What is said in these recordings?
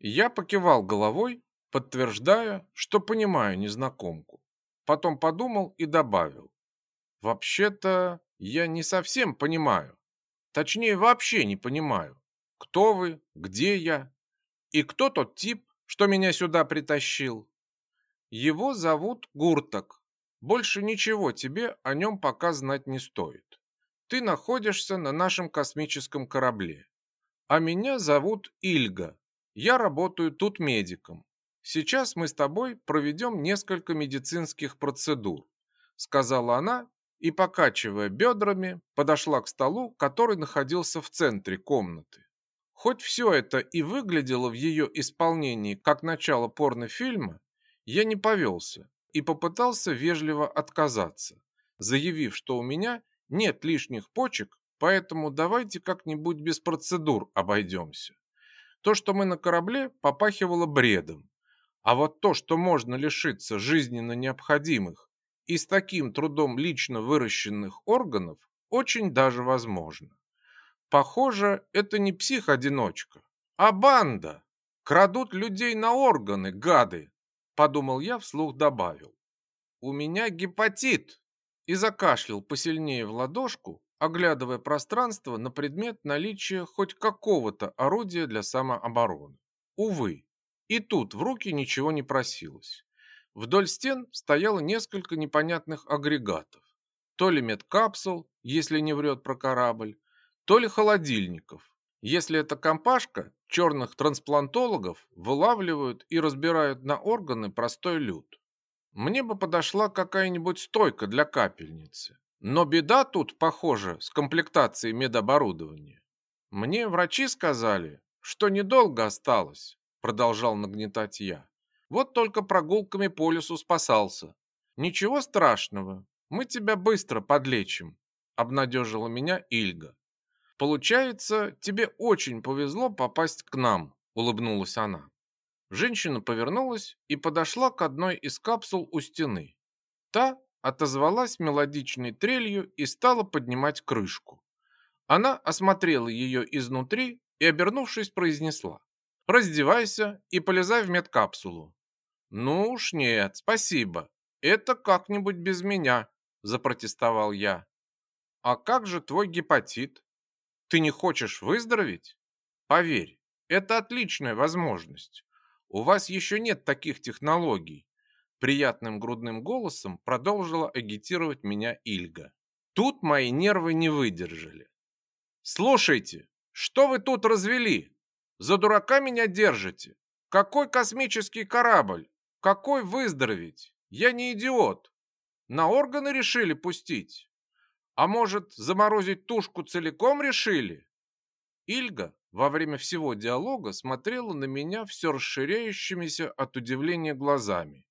Я покивал головой, подтверждая, что понимаю незнакомку. Потом подумал и добавил. Вообще-то я не совсем понимаю. Точнее, вообще не понимаю. Кто вы, где я и кто тот тип, что меня сюда притащил. Его зовут Гурток. Больше ничего тебе о нем пока знать не стоит. Ты находишься на нашем космическом корабле. А меня зовут Ильга. Я работаю тут медиком. Сейчас мы с тобой проведем несколько медицинских процедур, сказала она и, покачивая бедрами, подошла к столу, который находился в центре комнаты. Хоть все это и выглядело в ее исполнении как начало порнофильма, я не повелся и попытался вежливо отказаться, заявив, что у меня нет лишних почек, поэтому давайте как-нибудь без процедур обойдемся. То, что мы на корабле, попахивало бредом. А вот то, что можно лишиться жизненно необходимых и с таким трудом лично выращенных органов, очень даже возможно. Похоже, это не псих-одиночка, а банда. Крадут людей на органы, гады, подумал я, вслух добавил. У меня гепатит. И закашлял посильнее в ладошку, оглядывая пространство на предмет наличия хоть какого-то орудия для самообороны. Увы, и тут в руки ничего не просилось. Вдоль стен стояло несколько непонятных агрегатов. То ли медкапсул, если не врет про корабль, то ли холодильников. Если это компашка, черных трансплантологов вылавливают и разбирают на органы простой люд. Мне бы подошла какая-нибудь стойка для капельницы. Но беда тут, похоже, с комплектацией медоборудования. Мне врачи сказали, что недолго осталось, продолжал нагнетать я. Вот только прогулками по лесу спасался. Ничего страшного, мы тебя быстро подлечим, обнадежила Меня Ильга. Получается, тебе очень повезло попасть к нам, улыбнулась она. Женщина повернулась и подошла к одной из капсул у стены. Та отозвалась мелодичной трелью и стала поднимать крышку. Она осмотрела ее изнутри и, обернувшись, произнесла: "Раздевайся и полезай в медкапсулу". "Ну уж нет, спасибо. Это как-нибудь без меня", запротестовал я. "А как же твой гепатит? Ты не хочешь выздороветь? Поверь, это отличная возможность. У вас еще нет таких технологий. Приятным грудным голосом продолжила агитировать меня Ильга. Тут мои нервы не выдержали. Слушайте, что вы тут развели? За дурака меня держите? Какой космический корабль? Какой выздороветь? Я не идиот. На органы решили пустить? А может, заморозить тушку целиком решили? Ильга во время всего диалога смотрела на меня все расширяющимися от удивления глазами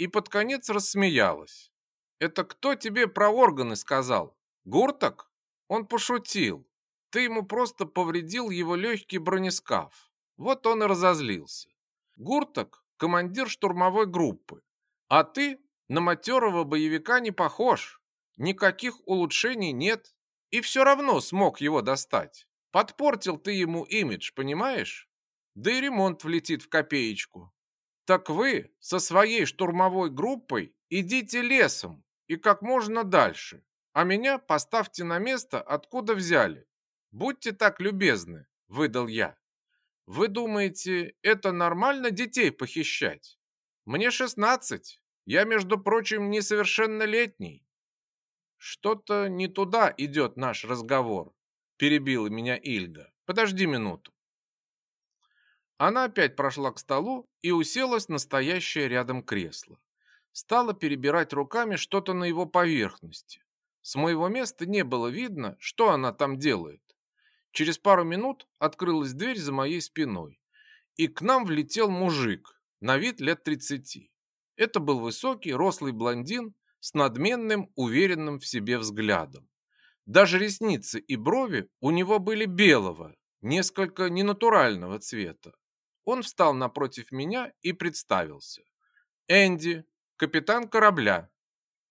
и под конец рассмеялась. «Это кто тебе про органы сказал? Гурток?» Он пошутил. Ты ему просто повредил его легкий бронескаф. Вот он и разозлился. Гурток – командир штурмовой группы. А ты на матерого боевика не похож. Никаких улучшений нет. И все равно смог его достать. Подпортил ты ему имидж, понимаешь? Да и ремонт влетит в копеечку. Так вы со своей штурмовой группой идите лесом и как можно дальше, а меня поставьте на место, откуда взяли. Будьте так любезны, выдал я. Вы думаете, это нормально детей похищать? Мне шестнадцать. Я, между прочим, несовершеннолетний. Что-то не туда идет наш разговор, перебила меня Ильга. Подожди минуту. Она опять прошла к столу и уселась на стоящее рядом кресло. Стала перебирать руками что-то на его поверхности. С моего места не было видно, что она там делает. Через пару минут открылась дверь за моей спиной, и к нам влетел мужик, на вид лет тридцати. Это был высокий, рослый блондин с надменным, уверенным в себе взглядом. Даже ресницы и брови у него были белого, несколько ненатурального цвета. Он встал напротив меня и представился. Энди, капитан корабля.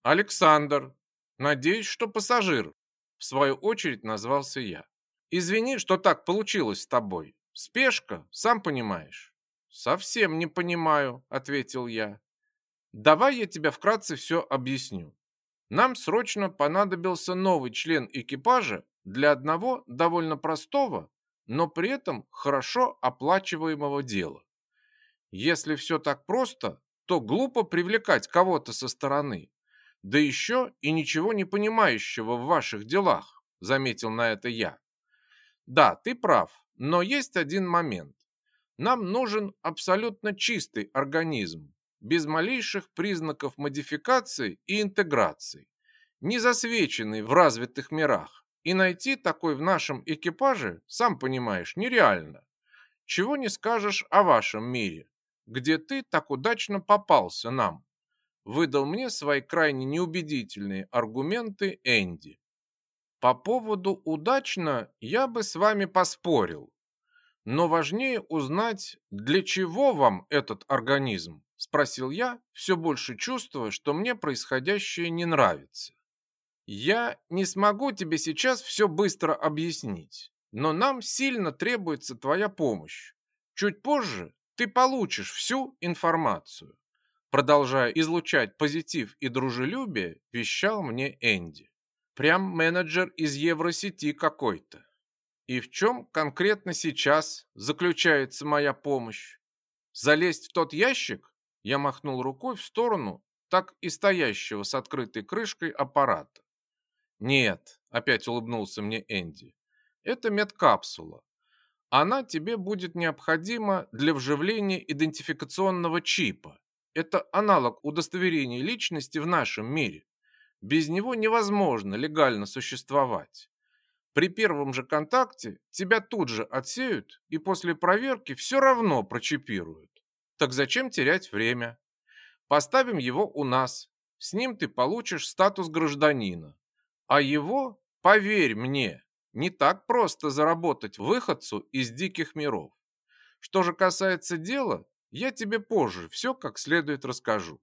Александр, надеюсь, что пассажир. В свою очередь назвался я. Извини, что так получилось с тобой. Спешка, сам понимаешь. совсем не понимаю», — ответил я. «Давай я тебе вкратце все объясню. Нам срочно понадобился новый член экипажа для одного довольно простого, но при этом хорошо оплачиваемого дела. Если все так просто, то глупо привлекать кого-то со стороны, да еще и ничего не понимающего в ваших делах, заметил на это я. Да, ты прав, но есть один момент. Нам нужен абсолютно чистый организм, без малейших признаков модификации и интеграции, не засвеченный в развитых мирах. И найти такой в нашем экипаже, сам понимаешь, нереально. Чего не скажешь о вашем мире, где ты так удачно попался нам. Выдал мне свои крайне неубедительные аргументы Энди. По поводу удачно я бы с вами поспорил. Но важнее узнать, для чего вам этот организм, спросил я, все больше чувствуя, что мне происходящее не нравится. Я не смогу тебе сейчас все быстро объяснить, но нам сильно требуется твоя помощь. Чуть позже ты получишь всю информацию. Продолжая излучать позитив и дружелюбие, вещал мне Энди. Прям менеджер из Евросети какой-то. И в чем конкретно сейчас заключается моя помощь? Залезть в тот ящик? Я махнул рукой в сторону так и стоящего с открытой крышкой аппарата. Нет, опять улыбнулся мне Энди. Это медкапсула. Она тебе будет необходима для вживления идентификационного чипа. Это аналог удостоверения личности в нашем мире. Без него невозможно легально существовать. При первом же контакте тебя тут же отсеют и после проверки все равно прочипируют. Так зачем терять время? Поставим его у нас. С ним ты получишь статус гражданина. А его, поверь мне, не так просто заработать выходцу из диких миров. Что же касается дела, я тебе позже все как следует расскажу.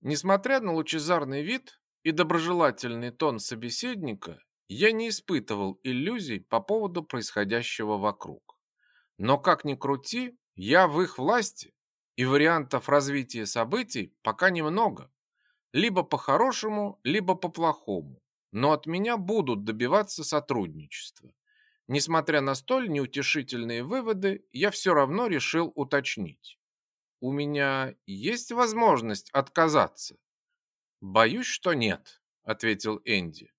Несмотря на лучезарный вид и доброжелательный тон собеседника, я не испытывал иллюзий по поводу происходящего вокруг. Но как ни крути, я в их власти, и вариантов развития событий пока немного. Либо по-хорошему, либо по-плохому но от меня будут добиваться сотрудничества. Несмотря на столь неутешительные выводы, я все равно решил уточнить. У меня есть возможность отказаться? Боюсь, что нет, ответил Энди.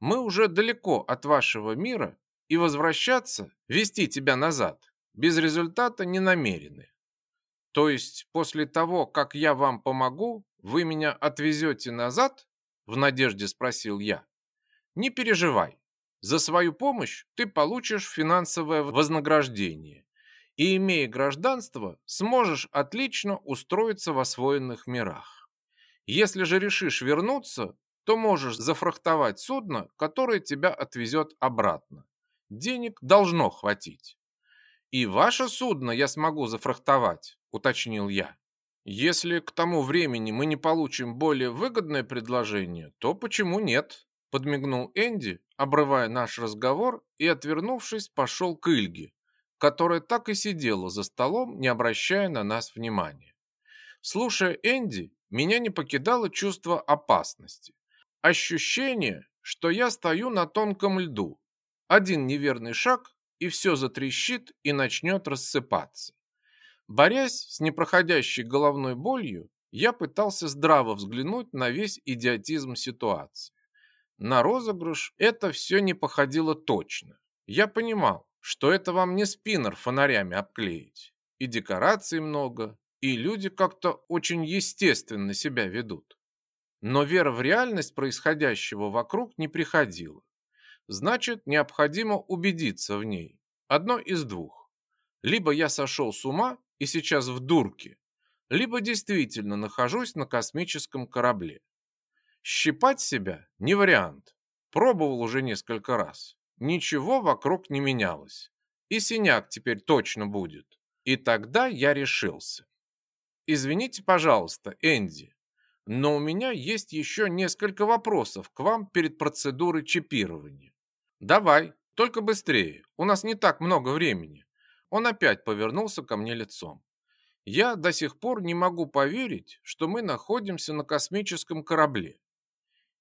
Мы уже далеко от вашего мира, и возвращаться, вести тебя назад, без результата не намерены. То есть после того, как я вам помогу, вы меня отвезете назад? В надежде спросил я. Не переживай. За свою помощь ты получишь финансовое вознаграждение и, имея гражданство, сможешь отлично устроиться в освоенных мирах. Если же решишь вернуться, то можешь зафрахтовать судно, которое тебя отвезет обратно. Денег должно хватить. И ваше судно я смогу зафрахтовать, уточнил я. Если к тому времени мы не получим более выгодное предложение, то почему нет? Подмигнул Энди, обрывая наш разговор и, отвернувшись, пошел к Ильге, которая так и сидела за столом, не обращая на нас внимания. Слушая Энди, меня не покидало чувство опасности. Ощущение, что я стою на тонком льду. Один неверный шаг, и все затрещит и начнет рассыпаться. Борясь с непроходящей головной болью, я пытался здраво взглянуть на весь идиотизм ситуации. На розыгрыш это все не походило точно. Я понимал, что это вам не спиннер фонарями обклеить. И декораций много, и люди как-то очень естественно себя ведут. Но вера в реальность происходящего вокруг не приходила. Значит, необходимо убедиться в ней. Одно из двух. Либо я сошел с ума и сейчас в дурке, либо действительно нахожусь на космическом корабле. Щипать себя не вариант. Пробовал уже несколько раз. Ничего вокруг не менялось. И синяк теперь точно будет. И тогда я решился. Извините, пожалуйста, Энди, но у меня есть еще несколько вопросов к вам перед процедурой чипирования. Давай, только быстрее. У нас не так много времени. Он опять повернулся ко мне лицом. Я до сих пор не могу поверить, что мы находимся на космическом корабле.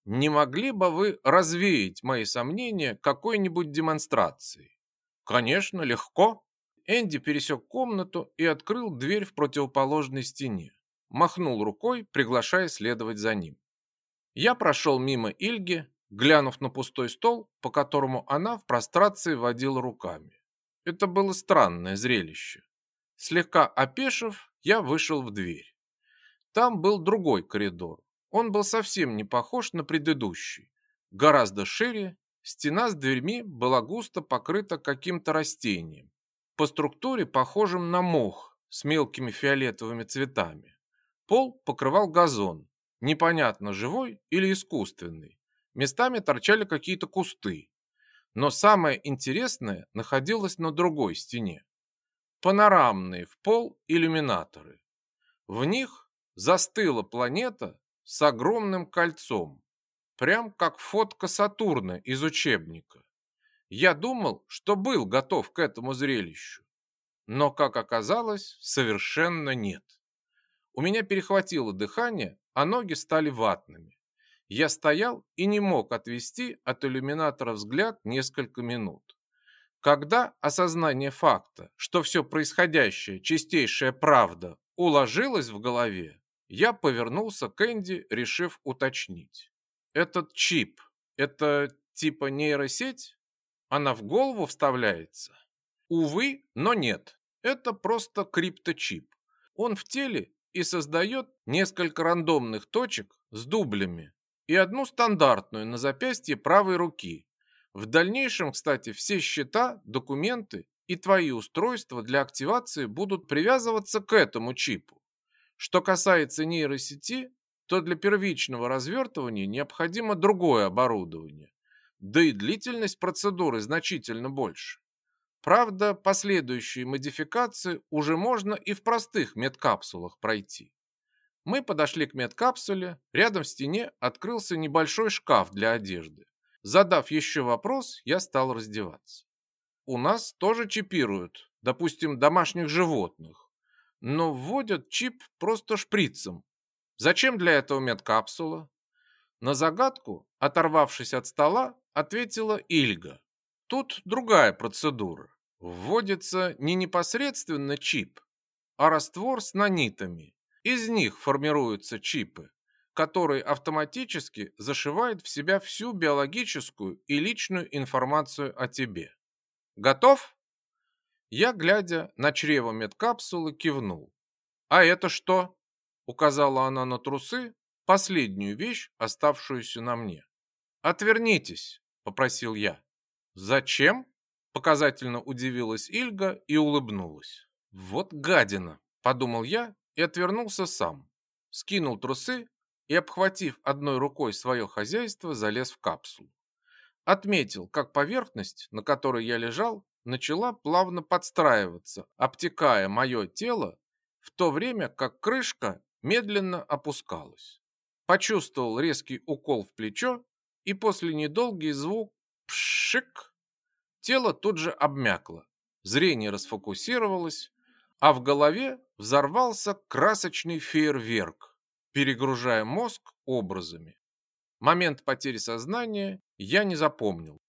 Не могли бы вы развеять мои сомнения какой-нибудь демонстрацией? Конечно, легко. Энди пересек комнату и открыл дверь в противоположной стене. Махнул рукой, приглашая следовать за ним. Я прошел мимо Ильги, глянув на пустой стол, по которому она в прострации водила руками. Это было странное зрелище. Слегка опешив, я вышел в дверь. Там был другой коридор. Он был совсем не похож на предыдущий. Гораздо шире, стена с дверьми была густо покрыта каким-то растением. По структуре похожим на мох с мелкими фиолетовыми цветами. Пол покрывал газон, непонятно живой или искусственный. Местами торчали какие-то кусты. Но самое интересное находилось на другой стене панорамные в пол иллюминаторы. В них застыла планета с огромным кольцом, прям как фотка Сатурна из учебника. Я думал, что был готов к этому зрелищу, но, как оказалось, совершенно нет. У меня перехватило дыхание, а ноги стали ватными. Я стоял и не мог отвести от иллюминатора взгляд несколько минут. Когда осознание факта, что все происходящее чистейшая правда, уложилось в голове, я повернулся к Энди, решив уточнить. Этот чип, это типа нейросеть? Она в голову вставляется? Увы, но нет. Это просто крипточип. Он в теле и создает несколько рандомных точек с дублями и одну стандартную на запястье правой руки, в дальнейшем, кстати, все счета, документы и твои устройства для активации будут привязываться к этому чипу. Что касается нейросети, то для первичного развертывания необходимо другое оборудование. Да и длительность процедуры значительно больше. Правда, последующие модификации уже можно и в простых медкапсулах пройти. Мы подошли к медкапсуле, рядом в стене открылся небольшой шкаф для одежды. Задав еще вопрос, я стал раздеваться. У нас тоже чипируют, допустим, домашних животных, но вводят чип просто шприцем. Зачем для этого медкапсула? На загадку, оторвавшись от стола, ответила Ильга. Тут другая процедура. Вводится не непосредственно чип, а раствор с нанитами. Из них формируются чипы который автоматически зашивает в себя всю биологическую и личную информацию о тебе. Готов? Я, глядя на чрево медкапсулы, кивнул. А это что? Указала она на трусы, последнюю вещь, оставшуюся на мне. Отвернитесь, попросил я. Зачем? Показательно удивилась Ильга и улыбнулась. Вот гадина, подумал я и отвернулся сам. Скинул трусы и, обхватив одной рукой свое хозяйство, залез в капсулу. Отметил, как поверхность, на которой я лежал, начала плавно подстраиваться, обтекая мое тело, в то время как крышка медленно опускалась. Почувствовал резкий укол в плечо, и после недолгий звук «пшик» тело тут же обмякло, зрение расфокусировалось, а в голове взорвался красочный фейерверк перегружая мозг образами. Момент потери сознания я не запомнил,